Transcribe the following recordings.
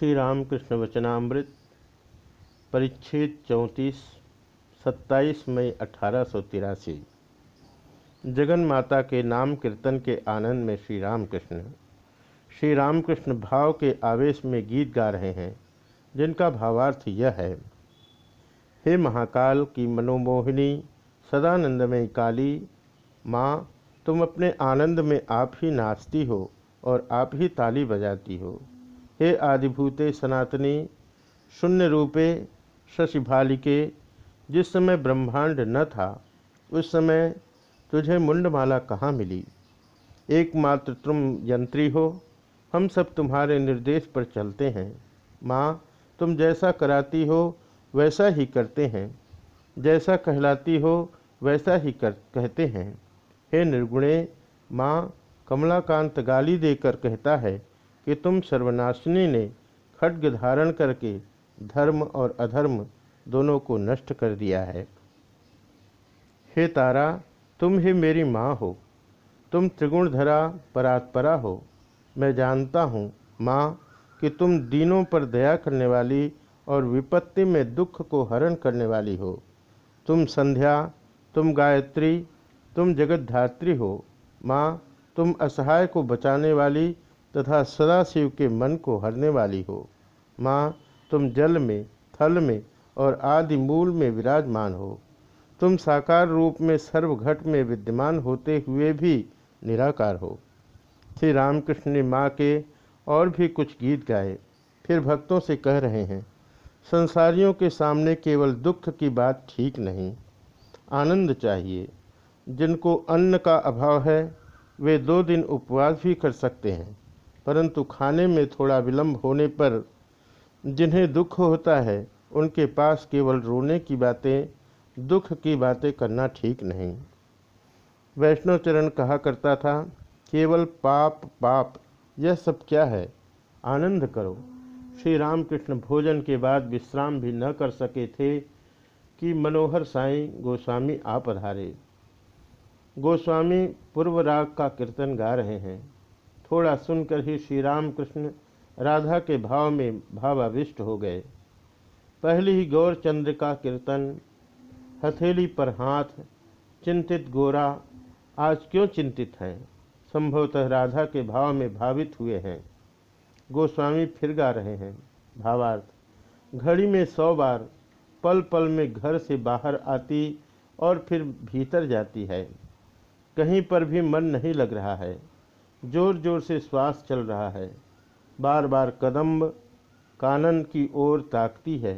श्री रामकृष्ण वचनामृत, परिच्छेद चौंतीस, सत्ताईस मई अठारह सौ तिरासी। जगन माता के नाम कीर्तन के आनंद में श्री रामकृष्ण श्री रामकृष्ण भाव के आवेश में गीत गा रहे हैं, जिनका भावार्थ यह है, हे महाकाल की मनोमोहिनी, सदानंदमय काली, माँ, तुम अपने आनंद में आप ही नाचती हो और आप ही ताली बजाती हो। हे आदिभूते सनातनी, शून्य रूपे शशिभालिके जिस समय ब्रह्मांड न था, उस समय तुझे मुंडमाला कहाँ मिली? एकमात्र तुम यंत्री हो, हम सब तुम्हारे निर्देश पर चलते हैं। माँ, तुम जैसा कराती हो, वैसा ही करते हैं। जैसा कहलाती हो, वैसा ही कर, कहते हैं। हे निर्गुणे, माँ, कमलाकांत गाली देकर कहता है कि तुम सर्वनाशिनी ने खड्ग धारण करके धर्म और अधर्म दोनों को नष्ट कर दिया है। हे तारा, तुम ही मेरी माँ हो। तुम त्रिगुणधरा परात्परा हो। मैं जानता हूँ, माँ, कि तुम दीनों पर दया करने वाली और विपत्ति में दुख को हरण करने वाली हो। तुम संध्या, तुम गायत्री, तुम जगतधात्री हो। माँ, तुम असहाय को बचाने वाली तथा सदाशिव के मन को हरने वाली हो। माँ, तुम जल में, थल में और आदि मूल में विराजमान हो। तुम साकार रूप में सर्वघट में विद्यमान होते हुए भी निराकार हो। श्री रामकृष्ण ने माँ के और भी कुछ गीत गाए, फिर भक्तों से कह रहे हैं, संसारियों के सामने केवल दुख की बात ठीक नहीं। आनंद चाहिए। जिनको अन्न का अभाव है, वे दो दिन उपवास भी कर सकते हैं। परंतु खाने में थोड़ा विलंब होने पर जिन्हें दुख होता है, उनके पास केवल रोने की बातें, दुख की बातें करना ठीक नहीं। वैष्णव चरण कहा करता था, केवल पाप पाप, यह सब क्या है? आनंद करो। श्री रामकृष्ण भोजन के बाद विश्राम भी न कर सके थे कि मनोहर साईं गोस्वामी आ पधारे। गोस्वामी पूर्व राग का कीर्तन गा रहे हैं। थोड़ा सुनकर ही श्री राम कृष्ण राधा के भाव में भावाविष्ट हो गए। पहली ही गौरचंद्र का कीर्तन, हथेली पर हाथ, चिंतित गोरा, आज क्यों चिंतित हैं? संभवतः राधा के भाव में भावित हुए हैं। गोस्वामी फिर गा रहे हैं। भावार्थ, घड़ी में सौ बार पल पल में घर से बाहर आती और फिर भीतर जाती है। कहीं पर भी मन नहीं लग रहा है। ज़ोर ज़ोर से श्वास चल रहा है। बार बार कदम कानन की ओर ताकती है।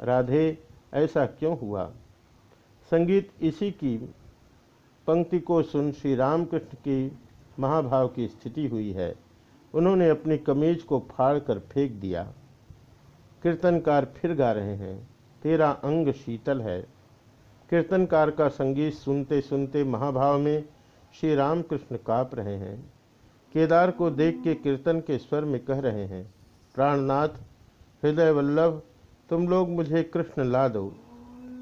राधे, ऐसा क्यों हुआ? संगीत इसी की पंक्ति को सुन श्री रामकृष्ण की महाभाव की स्थिति हुई है। उन्होंने अपनी कमीज को फाड़ कर फेंक दिया। कीर्तनकार फिर गा रहे हैं। तेरा अंग शीतल है। कीर्तनकार का संगीत सुनते सुनते महाभाव में श्री रामकृष्ण काँप रहे हैं। केदार को देख के कीर्तन के स्वर में कह रहे हैं, प्राणनाथ, हृदय वल्लभ, तुम लोग मुझे कृष्ण ला दो।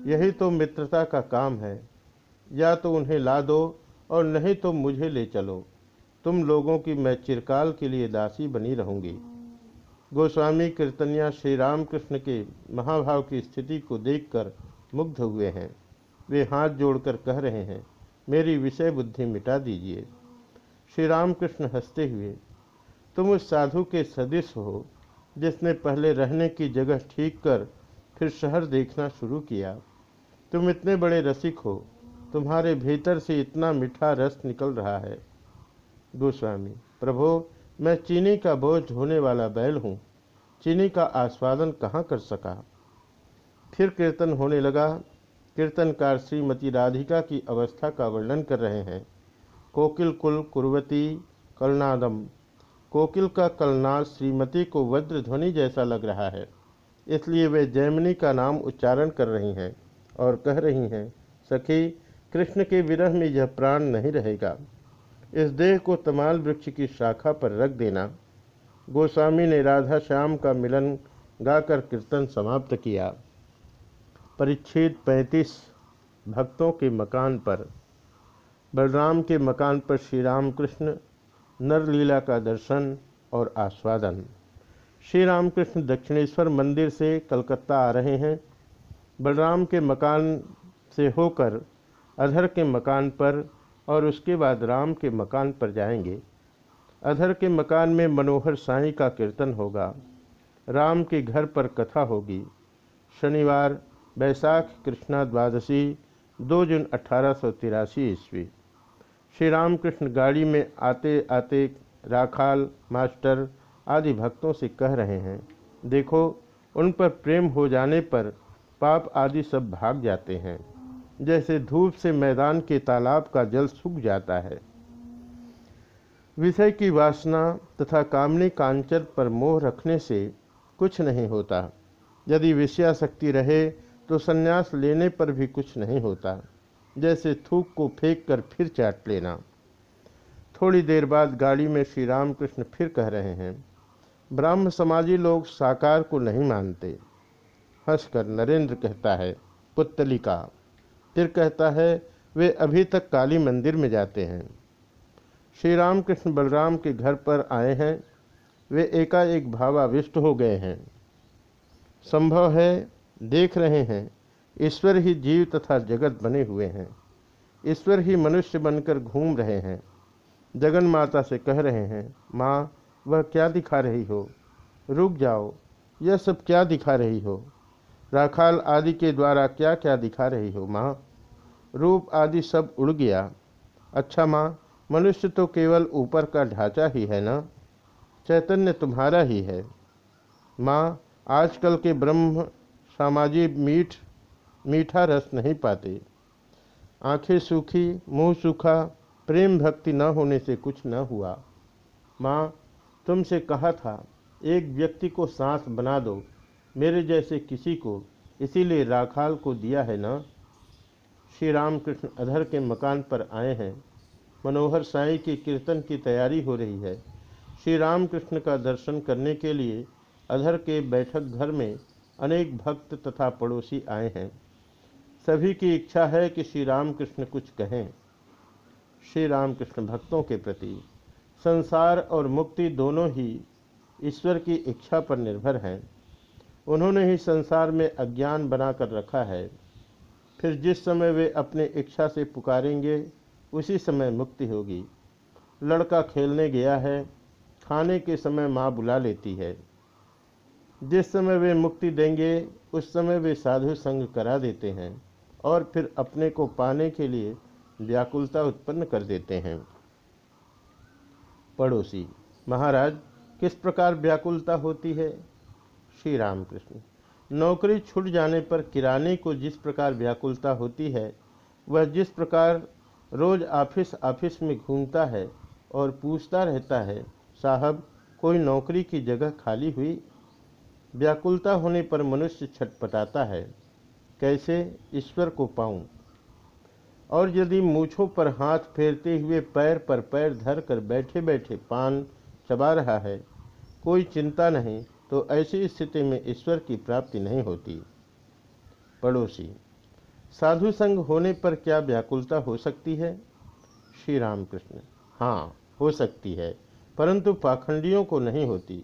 यही तो मित्रता का काम है। या तो उन्हें ला दो और नहीं तो मुझे ले चलो। तुम लोगों की मैं चिरकाल के लिए दासी बनी रहूँगी। गोस्वामी कीर्तनिया श्री रामकृष्ण के महाभाव की स्थिति को देखकर मुग्ध हुए हैं। वे हाथ जोड़कर कह रहे हैं, मेरी विषय बुद्धि मिटा दीजिए। श्री रामकृष्ण हँसते हुए, तुम उस साधु के सदृश हो, जिसने पहले रहने की जगह ठीक कर फिर शहर देखना शुरू किया। तुम इतने बड़े रसिक हो, तुम्हारे भीतर से इतना मीठा रस निकल रहा है। गोस्वामी, प्रभो, मैं चीनी का बोझ ढोने वाला बैल हूँ। चीनी का आस्वादन कहाँ कर सका? फिर कीर्तन होने लगा। कीर्तनकार श्रीमती राधिका की अवस्था का वर्णन कर रहे हैं। कोकिल कुल कुर्वती कलनादम। कोकिल का कलनाद श्रीमती को वज्र ध्वनि जैसा लग रहा है। इसलिए वे जैमिनी का नाम उच्चारण कर रही हैं और कह रही हैं, सखी, कृष्ण के विरह में यह प्राण नहीं रहेगा। इस देह को तमाल वृक्ष की शाखा पर रख देना। गोस्वामी ने राधा श्याम का मिलन गाकर कीर्तन समाप्त किया। परिच्छेद 35 भक्तों के मकान पर। बलराम के मकान पर श्री रामकृष्ण नरलीला का दर्शन और आस्वादन। श्री रामकृष्ण दक्षिणेश्वर मंदिर से कलकत्ता आ रहे हैं। बलराम के मकान से होकर अधर के मकान पर और उसके बाद राम के मकान पर जाएँगे। अधर के मकान में मनोहर साई का कीर्तन होगा। राम के घर पर कथा होगी। शनिवार, बैसाख, कृष्णा द्वादशी, दो जून अठारह ईस्वी। श्री रामकृष्ण गाड़ी में आते आते राखाल, मास्टर आदि भक्तों से कह रहे हैं, देखो, उन पर प्रेम हो जाने पर पाप आदि सब भाग जाते हैं। जैसे धूप से मैदान के तालाब का जल सूख जाता है। विषय की वासना तथा कामनी कांचर पर मोह रखने से कुछ नहीं होता। यदि विषयाशक्ति रहे तो संन्यास लेने पर भी कुछ नहीं होता। जैसे थूक को फेंक कर फिर चाट लेना। थोड़ी देर बाद गाड़ी में श्री रामकृष्ण फिर कह रहे हैं, ब्राह्म समाजी लोग साकार को नहीं मानते। हंसकर नरेंद्र कहता है पुतलिका फिर कहता है, वे अभी तक काली मंदिर में जाते हैं। श्री राम कृष्ण बलराम के घर पर आए हैं, वे एकाएक भावाविष्ट हो गए हैं। संभव है, देख रहे हैं ईश्वर ही जीव तथा जगत बने हुए हैं। ईश्वर ही मनुष्य बनकर घूम रहे हैं। जगन माता से कह रहे हैं, माँ, वह क्या दिखा रही हो? रुक जाओ, यह सब क्या दिखा रही हो? राखाल आदि के द्वारा क्या क्या दिखा रही हो, माँ? रूप आदि सब उड़ गया। अच्छा माँ, मनुष्य तो केवल ऊपर का ढांचा ही है ना? चैतन्य तुम्हारा ही है। माँ, आजकल के ब्रह्म, सामाजिक मीठ मीठा रस नहीं पाते। आँखें सूखी, मुँह सूखा, प्रेम भक्ति न होने से कुछ न हुआ। माँ, तुमसे कहा था, एक व्यक्ति को सांस बना दो, मेरे जैसे किसी को, इसीलिए राखाल को दिया है ना? श्री रामकृष्ण अधर के मकान पर आए हैं। मनोहर साई के कीर्तन की तैयारी हो रही है। श्री रामकृष्ण का दर्शन करने के लिए अधर के बैठक घर में अनेक भक्त तथा पड़ोसी आए हैं। सभी की इच्छा है कि श्री रामकृष्ण कुछ कहें। श्री रामकृष्ण भक्तों के प्रति संसार और मुक्ति दोनों ही ईश्वर की इच्छा पर निर्भर हैं। उन्होंने ही संसार में अज्ञान बनाकर रखा है। फिर जिस समय वे अपने इच्छा से पुकारेंगे, उसी समय मुक्ति होगी। लड़का खेलने गया है, खाने के समय माँ बुला लेती है। जिस समय वे मुक्ति देंगे, उस समय वे साधु संग करा देते हैं। और फिर अपने को पाने के लिए व्याकुलता उत्पन्न कर देते हैं। पड़ोसी, महाराज, किस प्रकार व्याकुलता होती है? श्री रामकृष्ण नौकरी छूट जाने पर किराने को जिस प्रकार व्याकुलता होती है, वह जिस प्रकार रोज ऑफ़िस ऑफ़िस में घूमता है और पूछता रहता है, साहब, कोई नौकरी की जगह खाली हुई? व्याकुलता होने पर मनुष्य छटपटाता है। कैसे ईश्वर को पाऊँ? और यदि मूछों पर हाथ फेरते हुए पैर पर पैर धर कर बैठे बैठे पान चबा रहा है, कोई चिंता नहीं तो ऐसी स्थिति में ईश्वर की प्राप्ति नहीं होती। पड़ोसी, साधु संग होने पर क्या व्याकुलता हो सकती है? श्री रामकृष्ण हाँ हो सकती है, परंतु पाखंडियों को नहीं होती।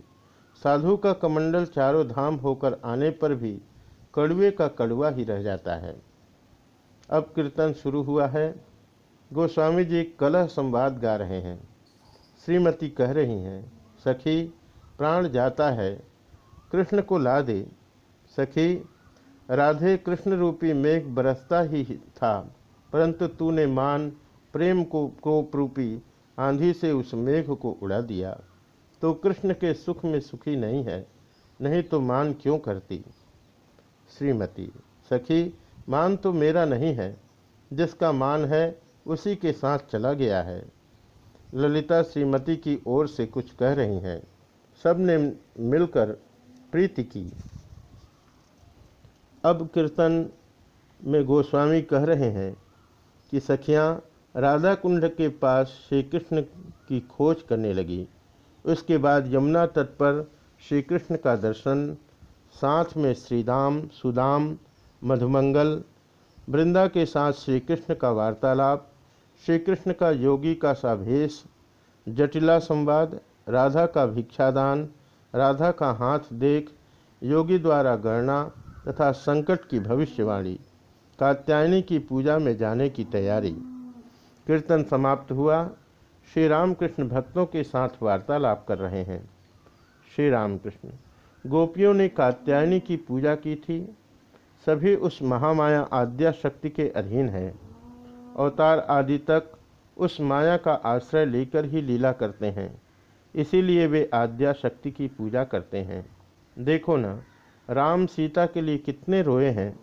साधु का कमंडल चारों धाम होकर आने पर भी कड़वे का कड़वा ही रह जाता है। अब कीर्तन शुरू हुआ है। गोस्वामी जी कलह संवाद गा रहे हैं। श्रीमती कह रही हैं, सखी, प्राण जाता है। कृष्ण को ला दे। सखी, राधे कृष्ण रूपी मेघ बरसता ही था, परंतु तूने मान प्रेम को कोप रूपी आंधी से उस मेघ को उड़ा दिया। तो कृष्ण के सुख में सुखी नहीं है, नहीं तो मान क्यों करती? श्रीमती, सखी, मान तो मेरा नहीं है, जिसका मान है उसी के साथ चला गया है। ललिता श्रीमती की ओर से कुछ कह रही हैं। सबने मिलकर प्रीति की। अब कीर्तन में गोस्वामी कह रहे हैं कि सखियाँ, राधा कुंड के पास श्री कृष्ण की खोज करने लगी। उसके बाद यमुना तट पर श्री कृष्ण का दर्शन साथ में श्रीदाम, सुदाम, मधुमंगल, वृंदा के साथ श्री कृष्ण का वार्तालाप श्री कृष्ण का योगी का सा भेष जटिला संवाद, राधा का भिक्षादान, राधा का हाथ देख, योगी द्वारा गणना तथा संकट की भविष्यवाणी, कात्यायनी की पूजा में जाने की तैयारी। कीर्तन समाप्त हुआ। श्री रामकृष्ण भक्तों के साथ वार्तालाप कर रहे हैं। श्री रामकृष्ण गोपियों ने कात्यायनी की पूजा की थी। सभी उस महामाया आद्या शक्ति के अधीन है। अवतार आदि तक उस माया का आश्रय लेकर ही लीला करते हैं। इसीलिए वे आद्या शक्ति की पूजा करते हैं। देखो ना, राम सीता के लिए कितने रोए हैं।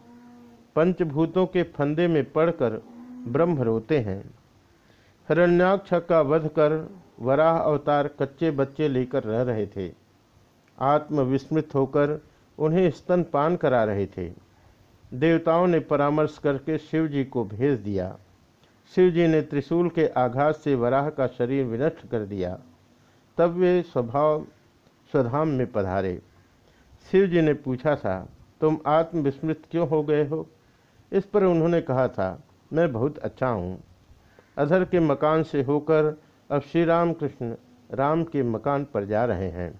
पंचभूतों के फंदे में पड़कर ब्रह्म रोते हैं। हिरण्याक्ष का वध कर वराह अवतार कच्चे बच्चे लेकर रह रहे थे। आत्मविस्मृत होकर उन्हें स्तनपान करा रहे थे। देवताओं ने परामर्श करके शिव जी को भेज दिया। शिव जी ने त्रिशूल के आघात से वराह का शरीर विनष्ट कर दिया। तब वे स्वभाव स्वधाम में पधारे। शिव जी ने पूछा था तुम आत्मविस्मृत क्यों हो गए हो? इस पर उन्होंने कहा था, मैं बहुत अच्छा हूँ। अधर के मकान से होकर अब श्री राम कृष्ण राम के मकान पर जा रहे हैं।